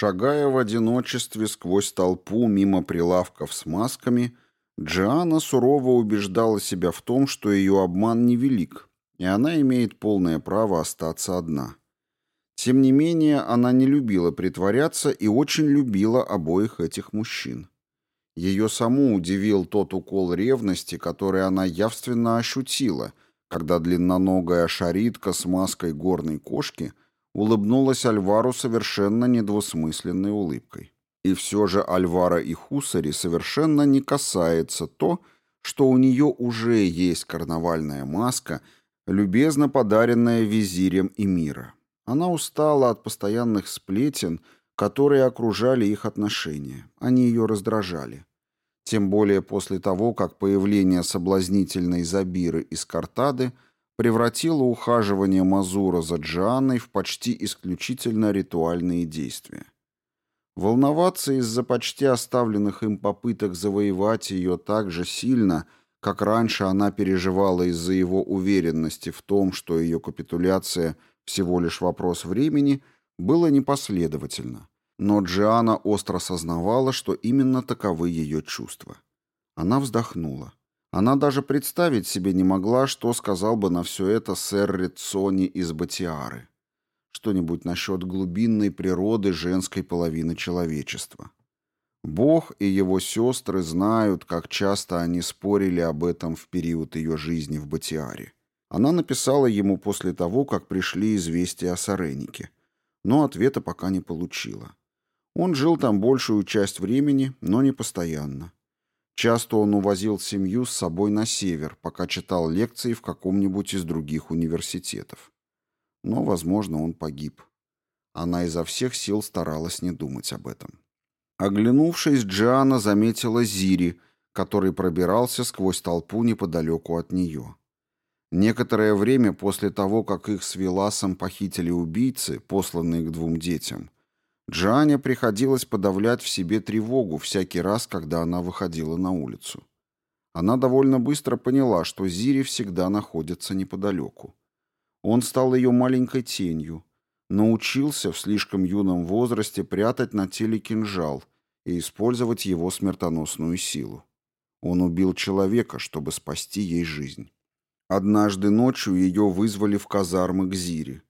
Шагая в одиночестве сквозь толпу мимо прилавков с масками, Джиана сурово убеждала себя в том, что ее обман невелик, и она имеет полное право остаться одна. Тем не менее, она не любила притворяться и очень любила обоих этих мужчин. Ее саму удивил тот укол ревности, который она явственно ощутила, когда длинноногая шаритка с маской горной кошки улыбнулась Альвару совершенно недвусмысленной улыбкой. И все же Альвара и Хусари совершенно не касается то, что у нее уже есть карнавальная маска, любезно подаренная визирем и мира. Она устала от постоянных сплетен, которые окружали их отношения. Они ее раздражали. Тем более после того, как появление соблазнительной Забиры из Картады превратило ухаживание Мазура за Джианной в почти исключительно ритуальные действия. Волноваться из-за почти оставленных им попыток завоевать ее так же сильно, как раньше она переживала из-за его уверенности в том, что ее капитуляция всего лишь вопрос времени, было непоследовательно. Но Джиана остро сознавала, что именно таковы ее чувства. Она вздохнула. Она даже представить себе не могла, что сказал бы на все это сэр Рицони из Батиары. Что-нибудь насчет глубинной природы женской половины человечества. Бог и его сестры знают, как часто они спорили об этом в период ее жизни в Батиаре. Она написала ему после того, как пришли известия о Саренике, но ответа пока не получила. Он жил там большую часть времени, но не постоянно. Часто он увозил семью с собой на север, пока читал лекции в каком-нибудь из других университетов. Но, возможно, он погиб. Она изо всех сил старалась не думать об этом. Оглянувшись, Джиана заметила Зири, который пробирался сквозь толпу неподалеку от нее. Некоторое время после того, как их с Виласом похитили убийцы, посланные к двум детям, Джане приходилось подавлять в себе тревогу всякий раз, когда она выходила на улицу. Она довольно быстро поняла, что Зири всегда находится неподалеку. Он стал ее маленькой тенью, научился в слишком юном возрасте прятать на теле кинжал и использовать его смертоносную силу. Он убил человека, чтобы спасти ей жизнь. Однажды ночью ее вызвали в казармы к Зире.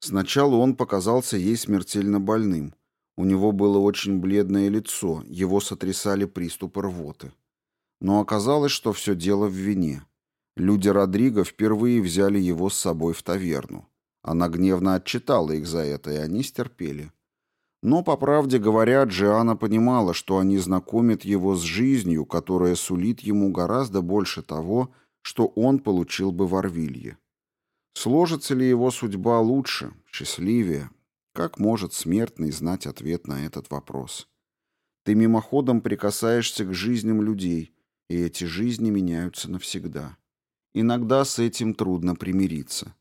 Сначала он показался ей смертельно больным. У него было очень бледное лицо, его сотрясали приступы рвоты. Но оказалось, что все дело в вине. Люди Родриго впервые взяли его с собой в таверну. Она гневно отчитала их за это, и они стерпели. Но, по правде говоря, Джиана понимала, что они знакомят его с жизнью, которая сулит ему гораздо больше того, что он получил бы в Орвилье. Сложится ли его судьба лучше, счастливее? Как может смертный знать ответ на этот вопрос? Ты мимоходом прикасаешься к жизням людей, и эти жизни меняются навсегда. Иногда с этим трудно примириться.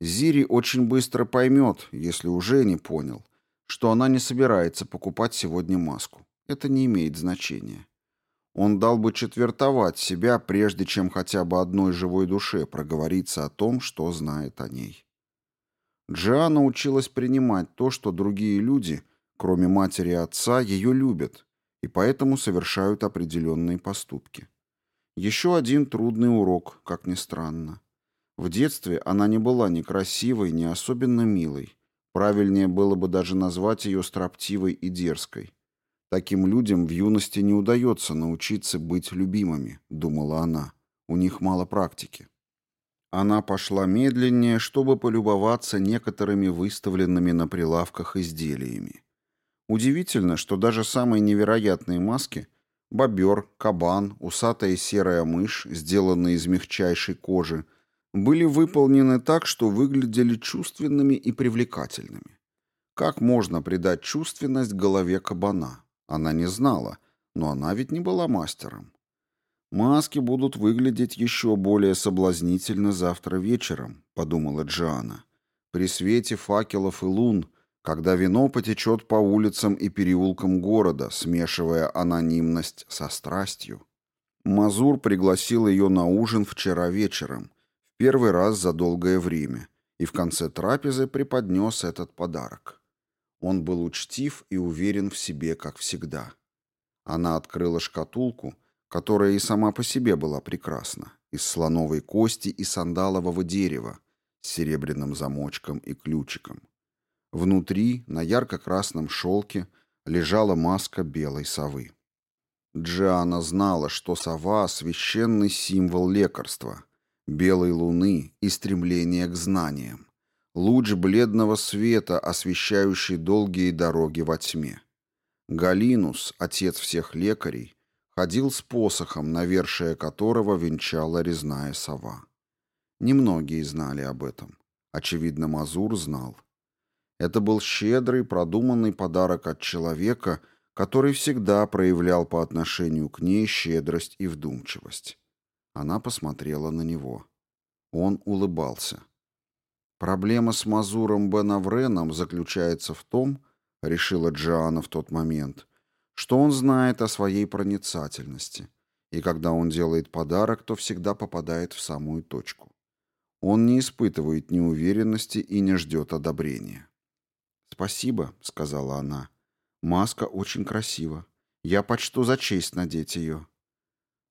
Зири очень быстро поймет, если уже не понял, что она не собирается покупать сегодня маску. Это не имеет значения. Он дал бы четвертовать себя, прежде чем хотя бы одной живой душе проговориться о том, что знает о ней. Джиана училась принимать то, что другие люди, кроме матери и отца, ее любят, и поэтому совершают определенные поступки. Еще один трудный урок, как ни странно. В детстве она не была ни красивой, ни особенно милой. Правильнее было бы даже назвать ее строптивой и дерзкой. Таким людям в юности не удается научиться быть любимыми, думала она. У них мало практики. Она пошла медленнее, чтобы полюбоваться некоторыми выставленными на прилавках изделиями. Удивительно, что даже самые невероятные маски – бобер, кабан, усатая серая мышь, сделанные из мягчайшей кожи – были выполнены так, что выглядели чувственными и привлекательными. Как можно придать чувственность голове кабана? Она не знала, но она ведь не была мастером. «Маски будут выглядеть еще более соблазнительно завтра вечером», — подумала Джиана. «При свете факелов и лун, когда вино потечет по улицам и переулкам города, смешивая анонимность со страстью». Мазур пригласил ее на ужин вчера вечером, в первый раз за долгое время, и в конце трапезы преподнес этот подарок. Он был учтив и уверен в себе, как всегда. Она открыла шкатулку, которая и сама по себе была прекрасна, из слоновой кости и сандалового дерева, с серебряным замочком и ключиком. Внутри, на ярко-красном шелке, лежала маска белой совы. Джиана знала, что сова — священный символ лекарства, белой луны и стремления к знаниям, луч бледного света, освещающий долгие дороги во тьме. Галинус, отец всех лекарей, ходил с посохом, навершие которого венчала резная сова. Немногие знали об этом. Очевидно, Мазур знал. Это был щедрый, продуманный подарок от человека, который всегда проявлял по отношению к ней щедрость и вдумчивость. Она посмотрела на него. Он улыбался. Проблема с Мазуром Бенавреном заключается в том, решила Джиана в тот момент, что он знает о своей проницательности, и когда он делает подарок, то всегда попадает в самую точку. Он не испытывает неуверенности и не ждет одобрения. «Спасибо», — сказала она. «Маска очень красива. Я почту за честь надеть ее».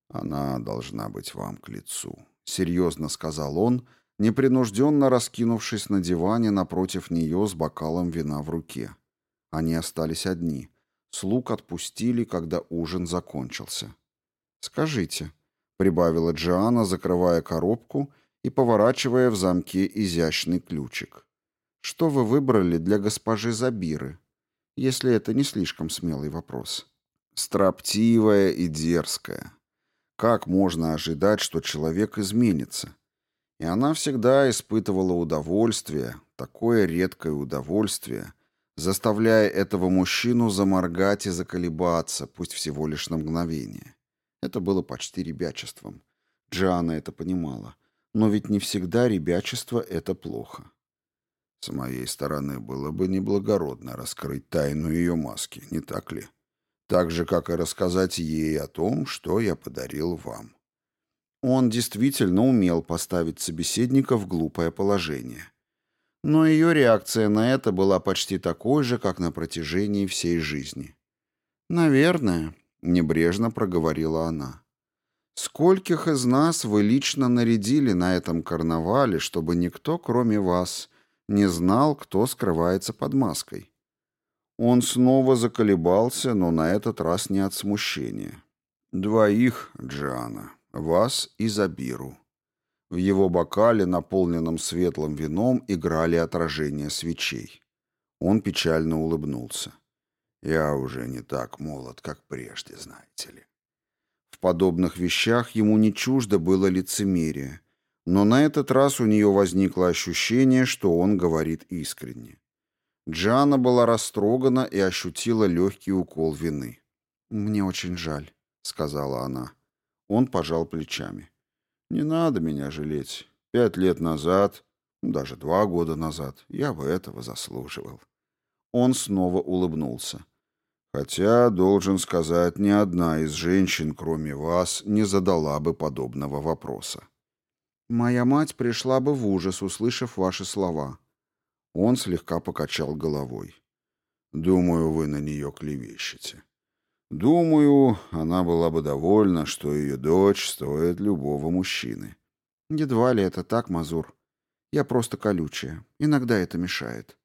«Она должна быть вам к лицу», — серьезно сказал он, непринужденно раскинувшись на диване напротив нее с бокалом вина в руке. Они остались одни. Слуг отпустили, когда ужин закончился. «Скажите», — прибавила Джиана, закрывая коробку и поворачивая в замке изящный ключик. Что вы выбрали для госпожи Забиры, если это не слишком смелый вопрос? Строптивая и дерзкая. Как можно ожидать, что человек изменится? И она всегда испытывала удовольствие, такое редкое удовольствие, заставляя этого мужчину заморгать и заколебаться, пусть всего лишь на мгновение. Это было почти ребячеством. Джиана это понимала. Но ведь не всегда ребячество — это плохо. С моей стороны было бы неблагородно раскрыть тайну ее маски, не так ли? Так же, как и рассказать ей о том, что я подарил вам. Он действительно умел поставить собеседника в глупое положение. Но ее реакция на это была почти такой же, как на протяжении всей жизни. «Наверное», — небрежно проговорила она. «Скольких из нас вы лично нарядили на этом карнавале, чтобы никто, кроме вас, не знал, кто скрывается под маской. Он снова заколебался, но на этот раз не от смущения. «Двоих, Джиана, вас и Забиру». В его бокале, наполненном светлым вином, играли отражения свечей. Он печально улыбнулся. «Я уже не так молод, как прежде, знаете ли». В подобных вещах ему не чуждо было лицемерие, но на этот раз у нее возникло ощущение, что он говорит искренне. Джана была растрогана и ощутила легкий укол вины. «Мне очень жаль», — сказала она. Он пожал плечами. «Не надо меня жалеть. Пять лет назад, даже два года назад, я бы этого заслуживал». Он снова улыбнулся. «Хотя, должен сказать, ни одна из женщин, кроме вас, не задала бы подобного вопроса». Моя мать пришла бы в ужас, услышав ваши слова. Он слегка покачал головой. Думаю, вы на нее клевещете. Думаю, она была бы довольна, что ее дочь стоит любого мужчины. Едва ли это так, Мазур. Я просто колючая. Иногда это мешает.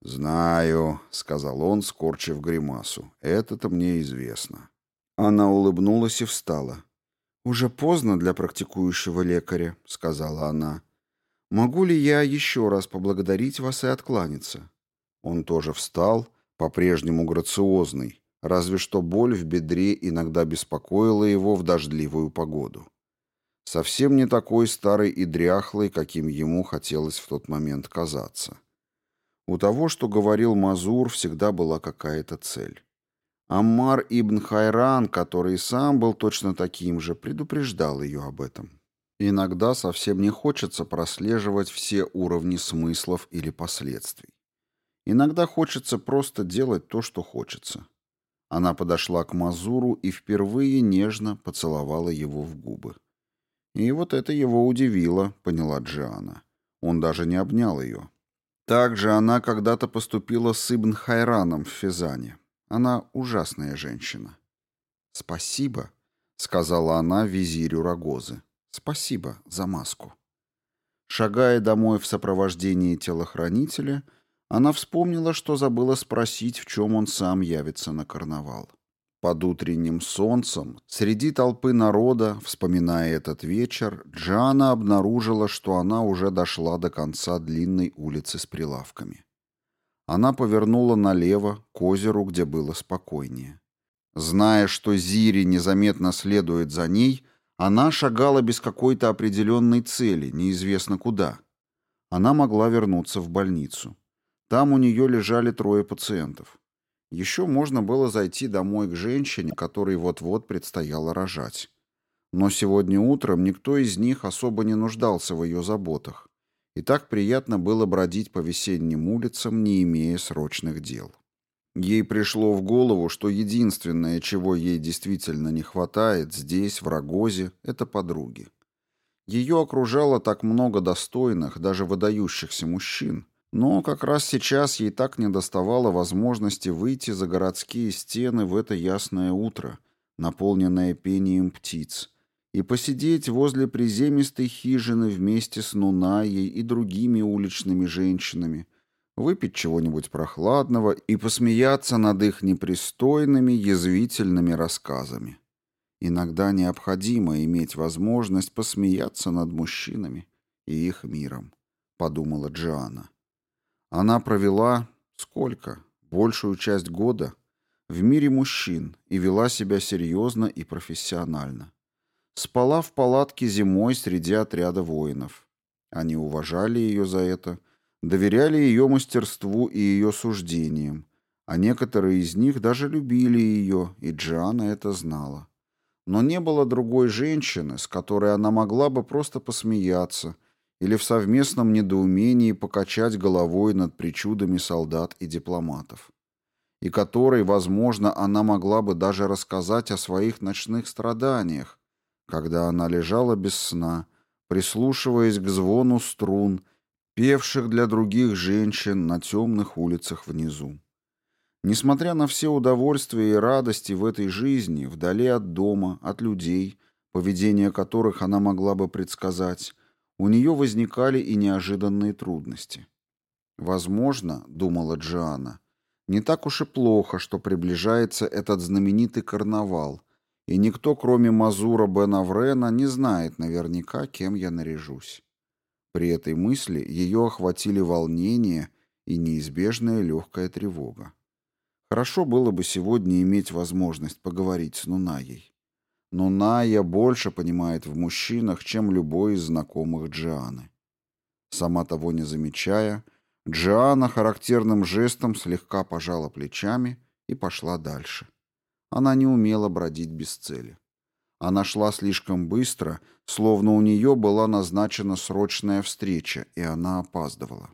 «Знаю», — сказал он, скорчив гримасу. «Это-то мне известно». Она улыбнулась и встала. «Уже поздно для практикующего лекаря», — сказала она. «Могу ли я еще раз поблагодарить вас и откланяться?» Он тоже встал, по-прежнему грациозный, разве что боль в бедре иногда беспокоила его в дождливую погоду. Совсем не такой старый и дряхлый, каким ему хотелось в тот момент казаться. У того, что говорил Мазур, всегда была какая-то цель. Аммар ибн Хайран, который сам был точно таким же, предупреждал ее об этом. Иногда совсем не хочется прослеживать все уровни смыслов или последствий. Иногда хочется просто делать то, что хочется. Она подошла к Мазуру и впервые нежно поцеловала его в губы. И вот это его удивило, поняла Джиана. Он даже не обнял ее. Также она когда-то поступила с Ибн Хайраном в Физане. Она ужасная женщина. «Спасибо», — сказала она визирю Рогозы. «Спасибо за маску». Шагая домой в сопровождении телохранителя, она вспомнила, что забыла спросить, в чем он сам явится на карнавал. Под утренним солнцем, среди толпы народа, вспоминая этот вечер, Джана обнаружила, что она уже дошла до конца длинной улицы с прилавками. Она повернула налево, к озеру, где было спокойнее. Зная, что Зири незаметно следует за ней, она шагала без какой-то определенной цели, неизвестно куда. Она могла вернуться в больницу. Там у нее лежали трое пациентов. Еще можно было зайти домой к женщине, которой вот-вот предстояло рожать. Но сегодня утром никто из них особо не нуждался в ее заботах. И так приятно было бродить по весенним улицам, не имея срочных дел. Ей пришло в голову, что единственное, чего ей действительно не хватает здесь, в Рогозе, это подруги. Ее окружало так много достойных, даже выдающихся мужчин, но как раз сейчас ей так недоставало возможности выйти за городские стены в это ясное утро, наполненное пением птиц, и посидеть возле приземистой хижины вместе с Нунаей и другими уличными женщинами, выпить чего-нибудь прохладного и посмеяться над их непристойными, язвительными рассказами. Иногда необходимо иметь возможность посмеяться над мужчинами и их миром, подумала Джиана. Она провела сколько? Большую часть года в мире мужчин и вела себя серьезно и профессионально. Спала в палатке зимой среди отряда воинов. Они уважали ее за это, доверяли ее мастерству и ее суждениям, а некоторые из них даже любили ее, и Джиана это знала. Но не было другой женщины, с которой она могла бы просто посмеяться – или в совместном недоумении покачать головой над причудами солдат и дипломатов, и которой, возможно, она могла бы даже рассказать о своих ночных страданиях, когда она лежала без сна, прислушиваясь к звону струн, певших для других женщин на темных улицах внизу. Несмотря на все удовольствия и радости в этой жизни, вдали от дома, от людей, поведение которых она могла бы предсказать, у нее возникали и неожиданные трудности. «Возможно, — думала Джиана, — не так уж и плохо, что приближается этот знаменитый карнавал, и никто, кроме Мазура бен Аврена, не знает наверняка, кем я наряжусь». При этой мысли ее охватили волнение и неизбежная легкая тревога. Хорошо было бы сегодня иметь возможность поговорить с Нунаей но Ная больше понимает в мужчинах, чем любой из знакомых Джианы. Сама того не замечая, Джиана характерным жестом слегка пожала плечами и пошла дальше. Она не умела бродить без цели. Она шла слишком быстро, словно у нее была назначена срочная встреча, и она опаздывала.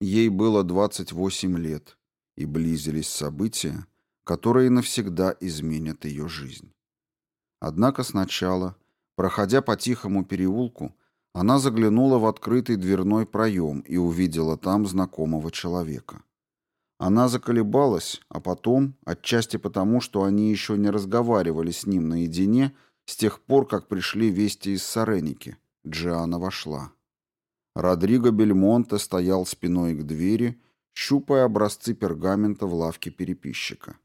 Ей было 28 лет, и близились события, которые навсегда изменят ее жизнь. Однако сначала, проходя по тихому переулку, она заглянула в открытый дверной проем и увидела там знакомого человека. Она заколебалась, а потом, отчасти потому, что они еще не разговаривали с ним наедине, с тех пор, как пришли вести из Сареники, Джиана вошла. Родриго Бельмонте стоял спиной к двери, щупая образцы пергамента в лавке переписчика.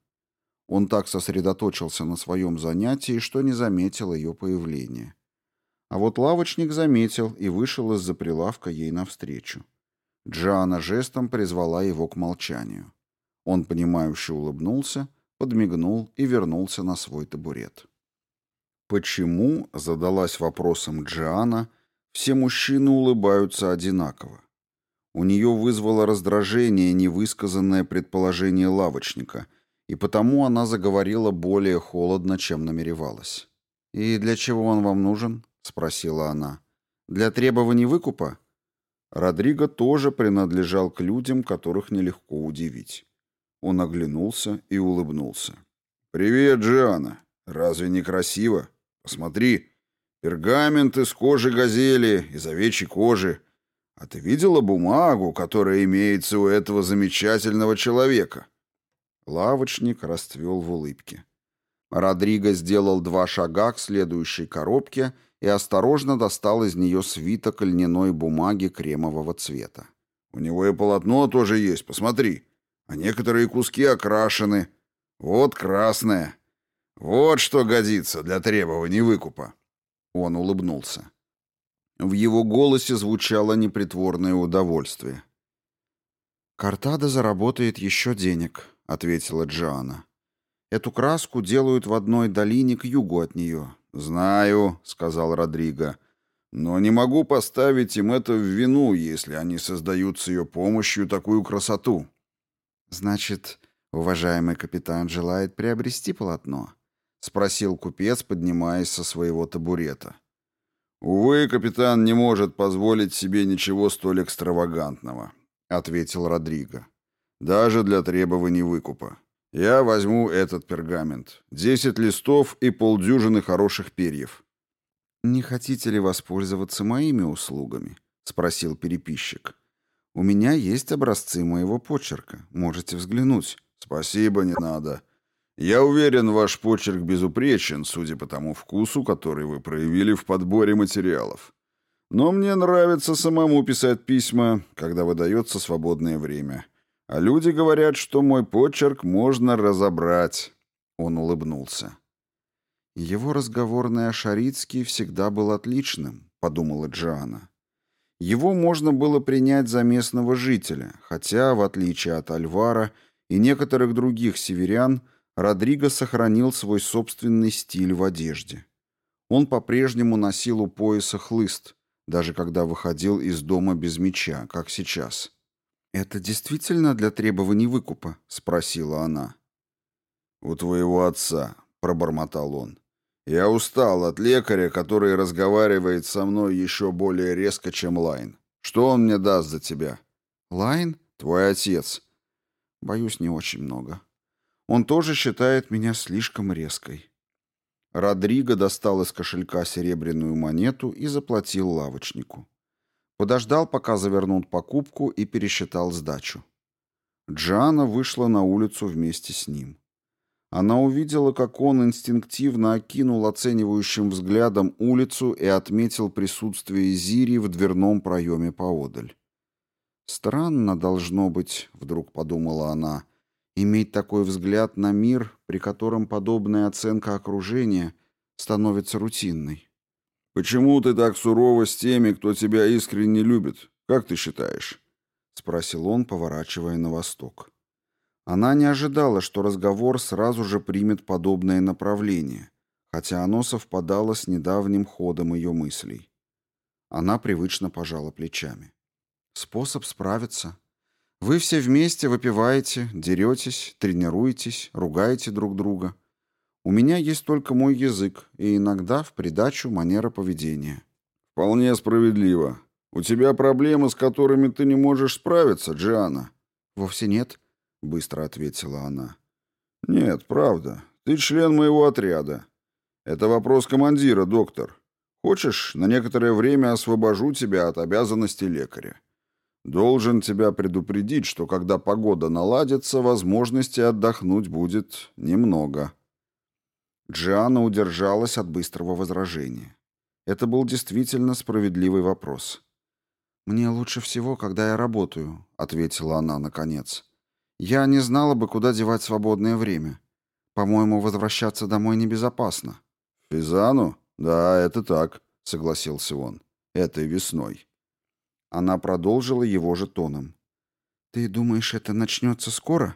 Он так сосредоточился на своем занятии, что не заметил ее появления. А вот лавочник заметил и вышел из-за прилавка ей навстречу. Джана жестом призвала его к молчанию. Он, понимающе улыбнулся, подмигнул и вернулся на свой табурет. «Почему?» — задалась вопросом Джиана. «Все мужчины улыбаются одинаково». У нее вызвало раздражение невысказанное предположение лавочника — и потому она заговорила более холодно, чем намеревалась. «И для чего он вам нужен?» — спросила она. «Для требований выкупа?» Родриго тоже принадлежал к людям, которых нелегко удивить. Он оглянулся и улыбнулся. «Привет, Джиана. Разве не красиво? Посмотри. Пергамент из кожи газели, из овечьей кожи. А ты видела бумагу, которая имеется у этого замечательного человека?» Лавочник расцвел в улыбке. Родриго сделал два шага к следующей коробке и осторожно достал из нее свиток льняной бумаги кремового цвета. «У него и полотно тоже есть, посмотри. А некоторые куски окрашены. Вот красное. Вот что годится для требований выкупа». Он улыбнулся. В его голосе звучало непритворное удовольствие. «Картада заработает еще денег», — ответила Джоанна. «Эту краску делают в одной долине к югу от нее». «Знаю», — сказал Родриго. «Но не могу поставить им это в вину, если они создают с ее помощью такую красоту». «Значит, уважаемый капитан желает приобрести полотно?» — спросил купец, поднимаясь со своего табурета. «Увы, капитан не может позволить себе ничего столь экстравагантного», — ответил Родриго. «Даже для требований выкупа. Я возьму этот пергамент. Десять листов и полдюжины хороших перьев». «Не хотите ли воспользоваться моими услугами?» — спросил переписчик. «У меня есть образцы моего почерка. Можете взглянуть». «Спасибо, не надо. Я уверен, ваш почерк безупречен, судя по тому вкусу, который вы проявили в подборе материалов. Но мне нравится самому писать письма, когда выдается свободное время. А люди говорят, что мой почерк можно разобрать. Он улыбнулся. Его разговорный Ашарицкий всегда был отличным, подумала Джоанна. Его можно было принять за местного жителя, хотя, в отличие от Альвара и некоторых других северян, Родриго сохранил свой собственный стиль в одежде. Он по-прежнему носил у пояса хлыст, даже когда выходил из дома без меча, как сейчас. «Это действительно для требований выкупа?» — спросила она. «У твоего отца», — пробормотал он. «Я устал от лекаря, который разговаривает со мной еще более резко, чем Лайн. Что он мне даст за тебя?» «Лайн?» «Твой отец». «Боюсь, не очень много. Он тоже считает меня слишком резкой». Родриго достал из кошелька серебряную монету и заплатил лавочнику. Подождал, пока завернут покупку, и пересчитал сдачу. Джана вышла на улицу вместе с ним. Она увидела, как он инстинктивно окинул оценивающим взглядом улицу и отметил присутствие Зири в дверном проеме поодаль. «Странно должно быть», — вдруг подумала она, — «иметь такой взгляд на мир, при котором подобная оценка окружения становится рутинной». «Почему ты так сурова с теми, кто тебя искренне любит? Как ты считаешь?» — спросил он, поворачивая на восток. Она не ожидала, что разговор сразу же примет подобное направление, хотя оно совпадало с недавним ходом ее мыслей. Она привычно пожала плечами. «Способ справиться. Вы все вместе выпиваете, деретесь, тренируетесь, ругаете друг друга. У меня есть только мой язык и иногда в придачу манера поведения. Вполне справедливо. У тебя проблемы, с которыми ты не можешь справиться, Джиана? Вовсе нет, быстро ответила она. Нет, правда. Ты член моего отряда. Это вопрос командира, доктор. Хочешь, на некоторое время освобожу тебя от обязанностей лекаря. Должен тебя предупредить, что когда погода наладится, возможности отдохнуть будет немного. Джиана удержалась от быстрого возражения. Это был действительно справедливый вопрос. «Мне лучше всего, когда я работаю», — ответила она наконец. «Я не знала бы, куда девать свободное время. По-моему, возвращаться домой небезопасно». «Физану? Да, это так», — согласился он. «Этой весной». Она продолжила его же тоном. «Ты думаешь, это начнется скоро?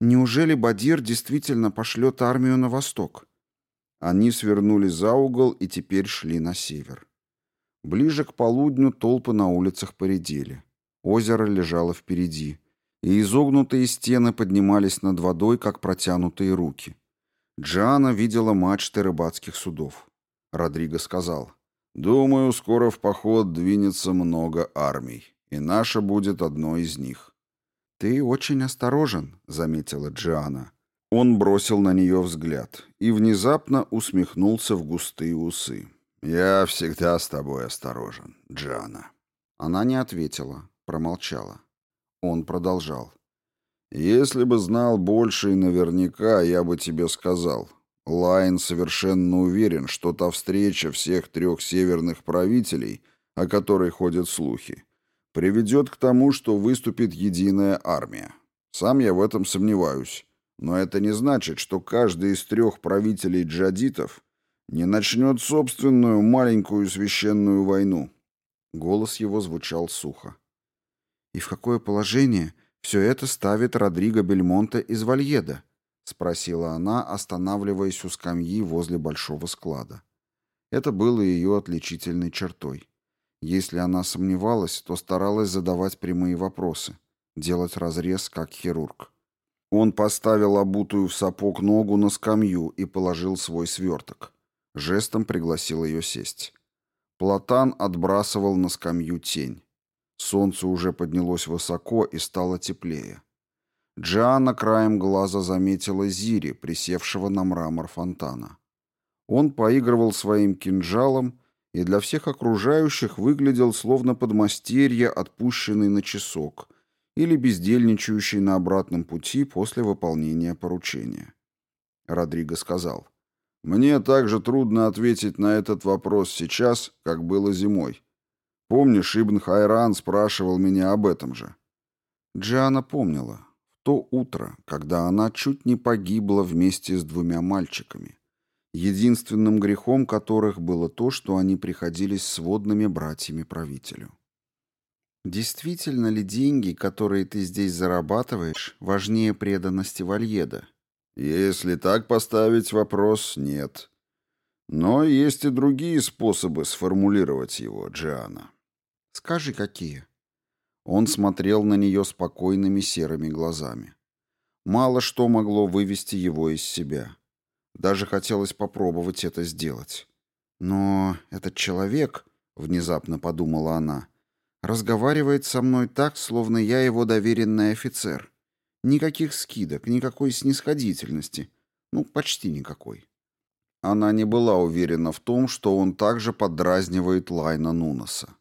Неужели Бадир действительно пошлет армию на восток?» Они свернули за угол и теперь шли на север. Ближе к полудню толпы на улицах поредели. Озеро лежало впереди, и изогнутые стены поднимались над водой, как протянутые руки. Джана видела мачты рыбацких судов. Родриго сказал, «Думаю, скоро в поход двинется много армий, и наша будет одной из них». «Ты очень осторожен», — заметила Джиана. Он бросил на нее взгляд и внезапно усмехнулся в густые усы. «Я всегда с тобой осторожен, Джана». Она не ответила, промолчала. Он продолжал. «Если бы знал больше и наверняка, я бы тебе сказал. Лайн совершенно уверен, что та встреча всех трех северных правителей, о которой ходят слухи, приведет к тому, что выступит единая армия. Сам я в этом сомневаюсь. Но это не значит, что каждый из трех правителей джадитов не начнет собственную маленькую священную войну. Голос его звучал сухо. «И в какое положение все это ставит Родриго Бельмонте из Вальеда?» — спросила она, останавливаясь у скамьи возле большого склада. Это было ее отличительной чертой. Если она сомневалась, то старалась задавать прямые вопросы, делать разрез как хирург. Он поставил обутую в сапог ногу на скамью и положил свой сверток. Жестом пригласил ее сесть. Платан отбрасывал на скамью тень. Солнце уже поднялось высоко и стало теплее. Джиана краем глаза заметила Зири, присевшего на мрамор фонтана. Он поигрывал своим кинжалом и для всех окружающих выглядел словно подмастерье, отпущенный на часок, или бездельничающий на обратном пути после выполнения поручения. Родриго сказал, мне также трудно ответить на этот вопрос сейчас, как было зимой. Помнишь, Ибн Хайран спрашивал меня об этом же? Джиана помнила. В то утро, когда она чуть не погибла вместе с двумя мальчиками, единственным грехом которых было то, что они приходились сводными братьями правителю. Действительно ли деньги, которые ты здесь зарабатываешь, важнее преданности Вальеда? Если так поставить вопрос, нет. Но есть и другие способы сформулировать его, Джиана. Скажи, какие? Он смотрел на нее спокойными серыми глазами. Мало что могло вывести его из себя. Даже хотелось попробовать это сделать. Но этот человек, внезапно подумала она, разговаривает со мной так, словно я его доверенный офицер. Никаких скидок, никакой снисходительности. Ну, почти никакой. Она не была уверена в том, что он также подразнивает Лайна Нунаса.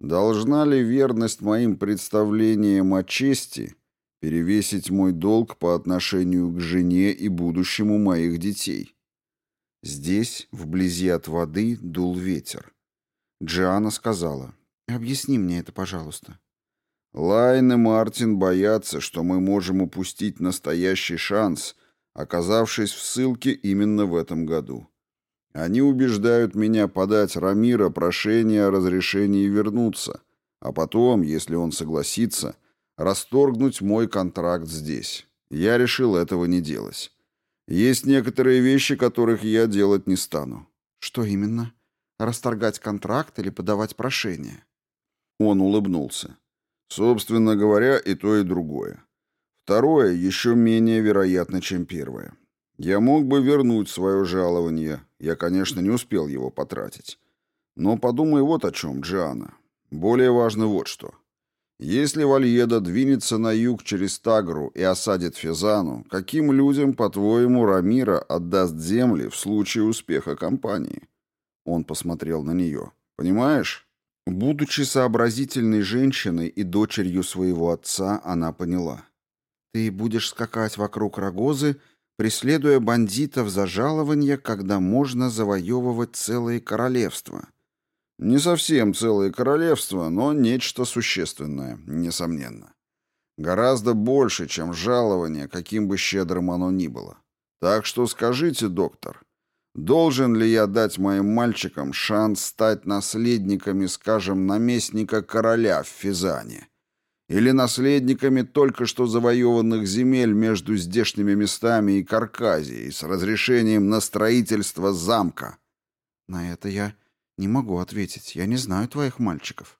Должна ли верность моим представлениям о чести перевесить мой долг по отношению к жене и будущему моих детей? Здесь, вблизи от воды, дул ветер. Джиана сказала, «Объясни мне это, пожалуйста». Лайн и Мартин боятся, что мы можем упустить настоящий шанс, оказавшись в ссылке именно в этом году. Они убеждают меня подать Рамира прошение о разрешении вернуться, а потом, если он согласится, расторгнуть мой контракт здесь. Я решил этого не делать. Есть некоторые вещи, которых я делать не стану. Что именно? Расторгать контракт или подавать прошение? Он улыбнулся. Собственно говоря, и то, и другое. Второе еще менее вероятно, чем первое. Я мог бы вернуть свое жалование. Я, конечно, не успел его потратить. Но подумай вот о чем, Джиана. Более важно вот что. Если Вальеда двинется на юг через Тагру и осадит Физану, каким людям, по-твоему, Рамира отдаст земли в случае успеха кампании? Он посмотрел на нее. Понимаешь? Будучи сообразительной женщиной и дочерью своего отца, она поняла. «Ты будешь скакать вокруг Рогозы, преследуя бандитов за жалование, когда можно завоевывать целые королевства». Не совсем целое королевство, но нечто существенное, несомненно. Гораздо больше, чем жалование, каким бы щедрым оно ни было. Так что скажите, доктор, Должен ли я дать моим мальчикам шанс стать наследниками, скажем, наместника короля в Физане? Или наследниками только что завоеванных земель между здешними местами и Карказией с разрешением на строительство замка? На это я не могу ответить. Я не знаю твоих мальчиков.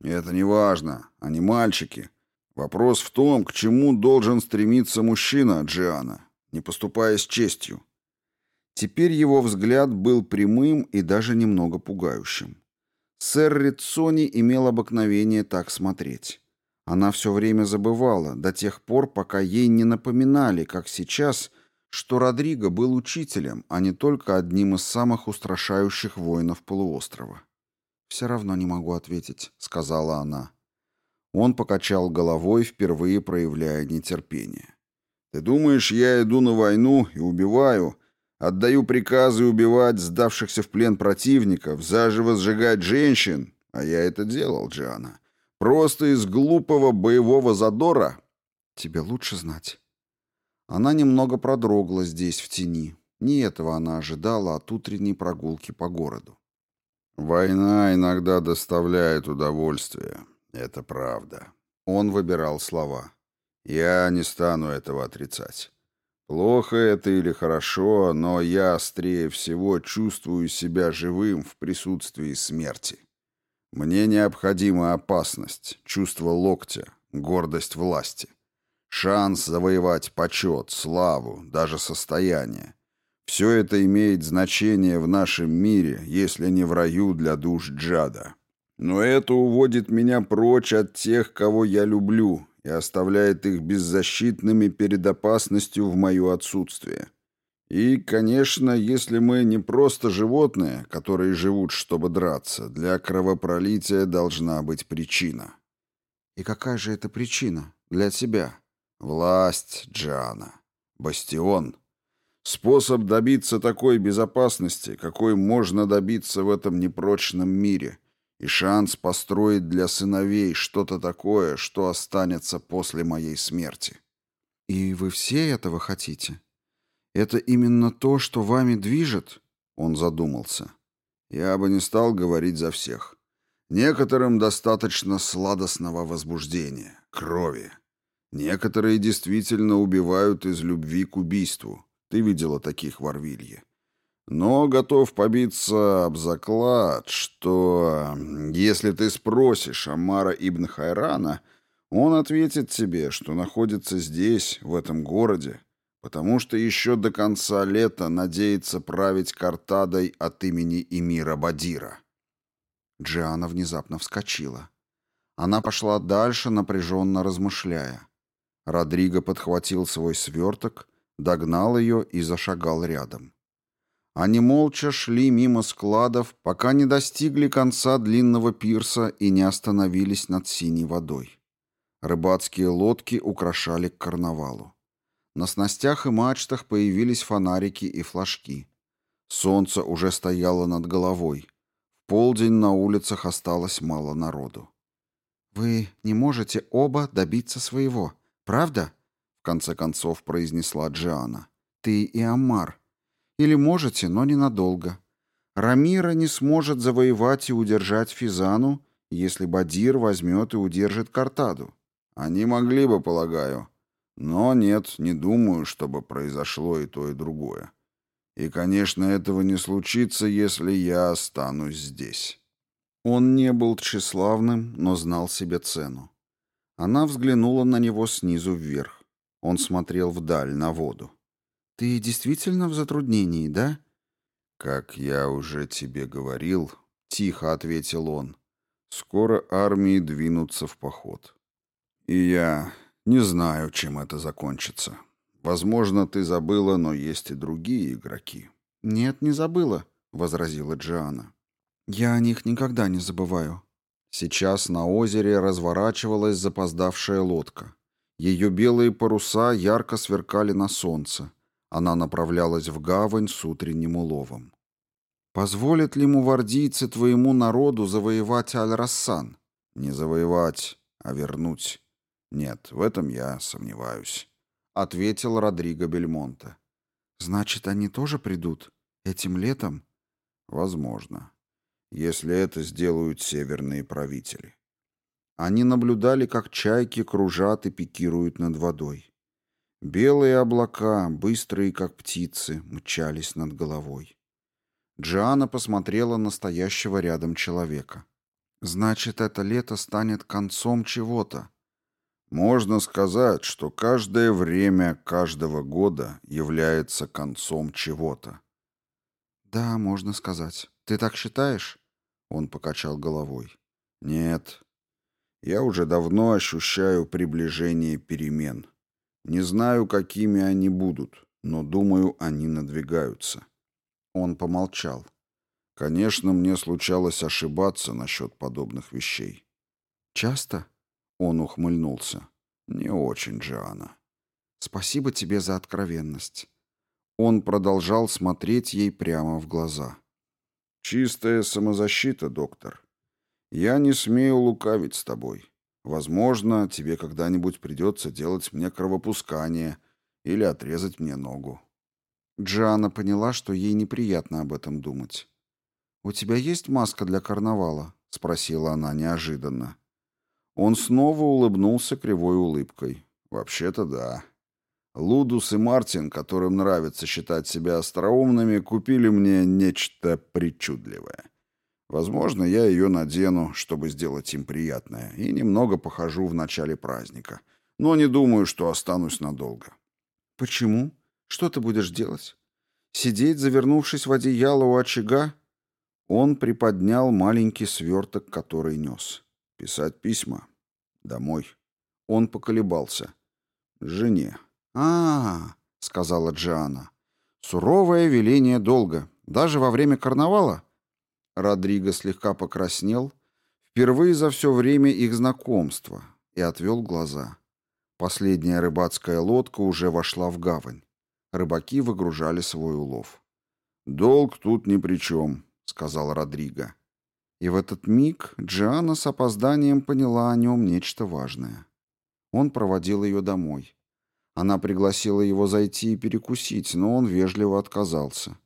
Это не важно. Они мальчики. Вопрос в том, к чему должен стремиться мужчина, Джиана, не поступая с честью. Теперь его взгляд был прямым и даже немного пугающим. Сэр Рицони имел обыкновение так смотреть. Она все время забывала, до тех пор, пока ей не напоминали, как сейчас, что Родриго был учителем, а не только одним из самых устрашающих воинов полуострова. «Все равно не могу ответить», — сказала она. Он покачал головой, впервые проявляя нетерпение. «Ты думаешь, я иду на войну и убиваю, отдаю приказы убивать сдавшихся в плен противников, заживо сжигать женщин? А я это делал, Джиана. Просто из глупого боевого задора?» «Тебе лучше знать». Она немного продрогла здесь, в тени. Не этого она ожидала от утренней прогулки по городу. «Война иногда доставляет удовольствие. Это правда». Он выбирал слова. «Я не стану этого отрицать. Плохо это или хорошо, но я острее всего чувствую себя живым в присутствии смерти. Мне необходима опасность, чувство локтя, гордость власти, шанс завоевать почет, славу, даже состояние. Все это имеет значение в нашем мире, если не в раю для душ Джада. Но это уводит меня прочь от тех, кого я люблю, и оставляет их беззащитными перед опасностью в мое отсутствие. И, конечно, если мы не просто животные, которые живут, чтобы драться, для кровопролития должна быть причина. И какая же это причина для тебя? Власть, Джана. Бастион. Способ добиться такой безопасности, какой можно добиться в этом непрочном мире, и шанс построить для сыновей что-то такое, что останется после моей смерти. И вы все этого хотите? Это именно то, что вами движет? Он задумался. Я бы не стал говорить за всех. Некоторым достаточно сладостного возбуждения, крови. Некоторые действительно убивают из любви к убийству. Ты видела таких в Орвилье. Но готов побиться об заклад, что если ты спросишь Амара ибн Хайрана, он ответит тебе, что находится здесь, в этом городе, потому что еще до конца лета надеется править Картадой от имени Эмира Бадира. Джиана внезапно вскочила. Она пошла дальше, напряженно размышляя. Родриго подхватил свой сверток догнал ее и зашагал рядом. Они молча шли мимо складов, пока не достигли конца длинного пирса и не остановились над синей водой. Рыбацкие лодки украшали к карнавалу. На снастях и мачтах появились фонарики и флажки. Солнце уже стояло над головой. В полдень на улицах осталось мало народу. «Вы не можете оба добиться своего, правда?» конце концов произнесла Джиана. «Ты и Аммар. Или можете, но ненадолго. Рамира не сможет завоевать и удержать Физану, если Бадир возьмет и удержит Картаду. Они могли бы, полагаю. Но нет, не думаю, чтобы произошло и то, и другое. И, конечно, этого не случится, если я останусь здесь». Он не был тщеславным, но знал себе цену. Она взглянула на него снизу вверх. Он смотрел вдаль, на воду. «Ты действительно в затруднении, да?» «Как я уже тебе говорил», — тихо ответил он, — «скоро армии двинутся в поход. И я не знаю, чем это закончится. Возможно, ты забыла, но есть и другие игроки». «Нет, не забыла», — возразила Джиана. «Я о них никогда не забываю». Сейчас на озере разворачивалась запоздавшая лодка. Ее белые паруса ярко сверкали на солнце. Она направлялась в гавань с утренним уловом. «Позволят ли мувардийцы твоему народу завоевать Аль-Рассан?» «Не завоевать, а вернуть. Нет, в этом я сомневаюсь», — ответил Родриго Бельмонте. «Значит, они тоже придут? Этим летом?» «Возможно. Если это сделают северные правители». Они наблюдали, как чайки кружат и пикируют над водой. Белые облака, быстрые, как птицы, мчались над головой. Джиана посмотрела на стоящего рядом человека. «Значит, это лето станет концом чего-то». «Можно сказать, что каждое время каждого года является концом чего-то». «Да, можно сказать. Ты так считаешь?» Он покачал головой. «Нет, я уже давно ощущаю приближение перемен. Не знаю, какими они будут, но думаю, они надвигаются. Он помолчал. Конечно, мне случалось ошибаться насчет подобных вещей. Часто? Он ухмыльнулся. Не очень, Джиана. Спасибо тебе за откровенность. Он продолжал смотреть ей прямо в глаза. Чистая самозащита, доктор. Я не смею лукавить с тобой. Возможно, тебе когда-нибудь придется делать мне кровопускание или отрезать мне ногу. Джиана поняла, что ей неприятно об этом думать. «У тебя есть маска для карнавала?» — спросила она неожиданно. Он снова улыбнулся кривой улыбкой. «Вообще-то да. Лудус и Мартин, которым нравится считать себя остроумными, купили мне нечто причудливое. Возможно, я ее надену, чтобы сделать им приятное, и немного похожу в начале праздника. Но не думаю, что останусь надолго». «Почему? Что ты будешь делать? Сидеть, завернувшись в одеяло у очага?» Он приподнял маленький сверток, который нес. Писать письма. Домой. Он поколебался. Жене. а, -а, -а сказала Джиана. «Суровое веление долга. Даже во время карнавала?» Родриго слегка покраснел, впервые за все время их знакомства, и отвел глаза. Последняя рыбацкая лодка уже вошла в гавань. Рыбаки выгружали свой улов. «Долг тут ни при чем», — сказал Родриго. И в этот миг Джиана с опозданием поняла о нем нечто важное. Он проводил ее домой. Она пригласила его зайти и перекусить, но он вежливо отказался.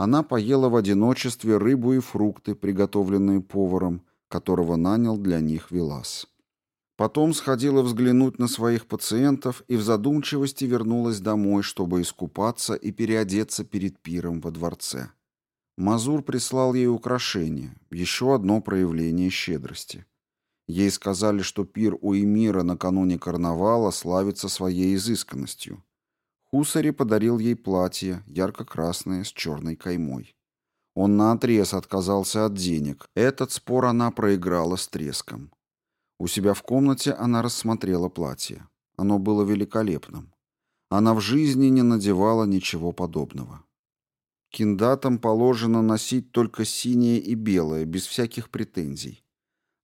Она поела в одиночестве рыбу и фрукты, приготовленные поваром, которого нанял для них Вилас. Потом сходила взглянуть на своих пациентов и в задумчивости вернулась домой, чтобы искупаться и переодеться перед пиром во дворце. Мазур прислал ей украшение, еще одно проявление щедрости. Ей сказали, что пир у Эмира накануне карнавала славится своей изысканностью. Хусари подарил ей платье, ярко-красное, с черной каймой. Он наотрез отказался от денег. Этот спор она проиграла с треском. У себя в комнате она рассмотрела платье. Оно было великолепным. Она в жизни не надевала ничего подобного. Киндатам положено носить только синее и белое, без всяких претензий.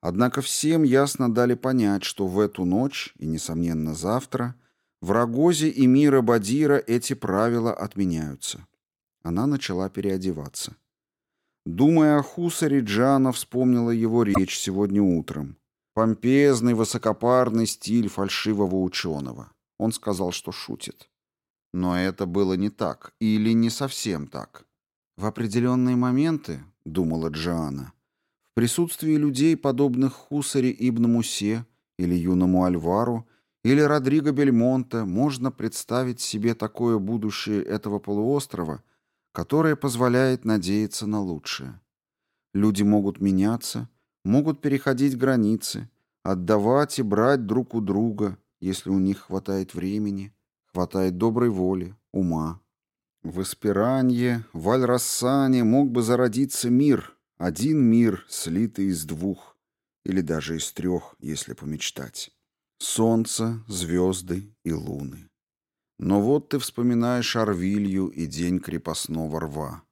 Однако всем ясно дали понять, что в эту ночь, и, несомненно, завтра, в Рогозе и мира Бадира эти правила отменяются. Она начала переодеваться. Думая о Хусаре, Джана вспомнила его речь сегодня утром. Помпезный, высокопарный стиль фальшивого ученого. Он сказал, что шутит. Но это было не так, или не совсем так. В определенные моменты, думала Джоанна, в присутствии людей, подобных Хусаре Ибн Мусе или юному Альвару, или Родриго Бельмонте, можно представить себе такое будущее этого полуострова, которое позволяет надеяться на лучшее. Люди могут меняться, могут переходить границы, отдавать и брать друг у друга, если у них хватает времени, Хватает доброй воли, ума. В Эсперанье, в Аль-Рассане мог бы зародиться мир, один мир, слитый из двух, или даже из трех, если помечтать. Солнце, звезды и луны. Но вот ты вспоминаешь Арвилью и день крепостного рва.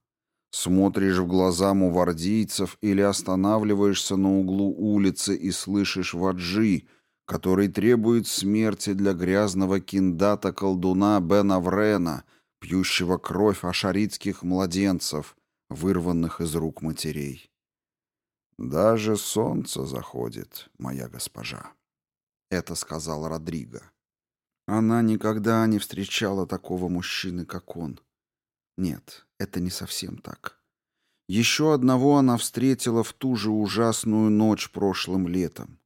Смотришь в глаза мувардийцев или останавливаешься на углу улицы и слышишь ваджи — который требует смерти для грязного киндата-колдуна Бен Аврена, пьющего кровь ашаритских младенцев, вырванных из рук матерей. «Даже солнце заходит, моя госпожа», — это сказал Родриго. Она никогда не встречала такого мужчины, как он. Нет, это не совсем так. Еще одного она встретила в ту же ужасную ночь прошлым летом.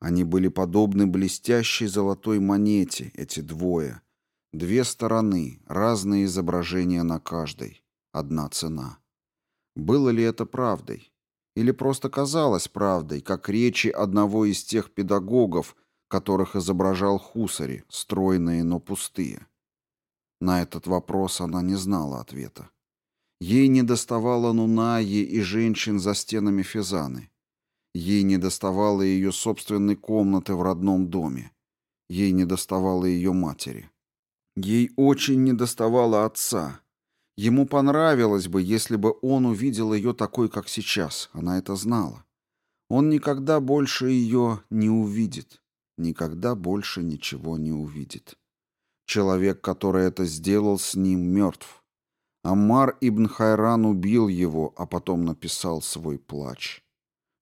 Они были подобны блестящей золотой монете, эти двое. Две стороны, разные изображения на каждой. Одна цена. Было ли это правдой? Или просто казалось правдой, как речи одного из тех педагогов, которых изображал Хусари, стройные, но пустые? На этот вопрос она не знала ответа. Ей не доставало Нунаи и женщин за стенами Физаны. Ей не доставало ее собственной комнаты в родном доме. Ей не доставало ее матери. Ей очень не доставало отца. Ему понравилось бы, если бы он увидел ее такой, как сейчас. Она это знала. Он никогда больше ее не увидит. Никогда больше ничего не увидит. Человек, который это сделал с ним, мертв. Аммар ибн Хайран убил его, а потом написал свой плач.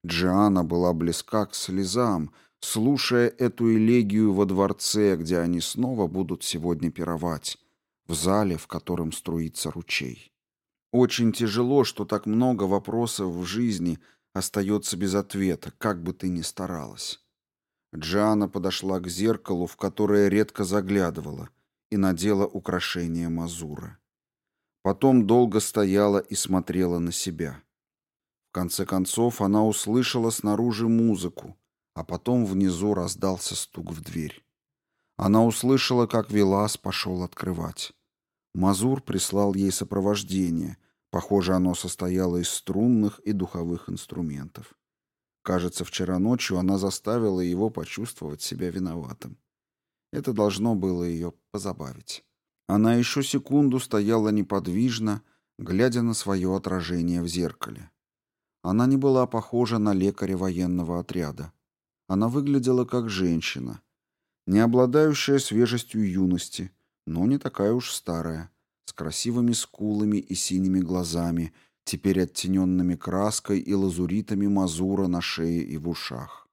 Джиана была близка к слезам, слушая эту элегию во дворце, где они снова будут сегодня пировать, в зале, в котором струится ручей. Очень тяжело, что так много вопросов в жизни остается без ответа, как бы ты ни старалась. Джиана подошла к зеркалу, в которое редко заглядывала, и надела украшение Мазура. Потом долго стояла и смотрела на себя. В конце концов она услышала снаружи музыку, а потом внизу раздался стук в дверь. Она услышала, как Велас пошел открывать. Мазур прислал ей сопровождение. Похоже, оно состояло из струнных и духовых инструментов. Кажется, вчера ночью она заставила его почувствовать себя виноватым. Это должно было ее позабавить. Она еще секунду стояла неподвижно, глядя на свое отражение в зеркале. Она не была похожа на лекаря военного отряда. Она выглядела как женщина, не обладающая свежестью юности, но не такая уж старая, с красивыми скулами и синими глазами, теперь оттененными краской и лазуритами мазура на шее и в ушах.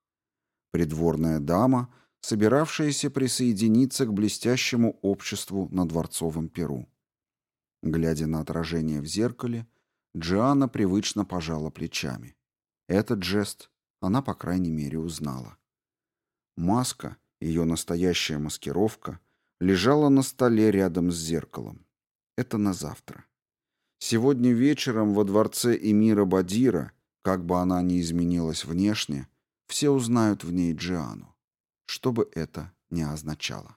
Придворная дама, собиравшаяся присоединиться к блестящему обществу на дворцовом перу. Глядя на отражение в зеркале, Джиана привычно пожала плечами. Этот жест она, по крайней мере, узнала. Маска, ее настоящая маскировка, лежала на столе рядом с зеркалом. Это на завтра. Сегодня вечером во дворце эмира Бадира, как бы она ни изменилась внешне, все узнают в ней Джиану, что бы это ни означало.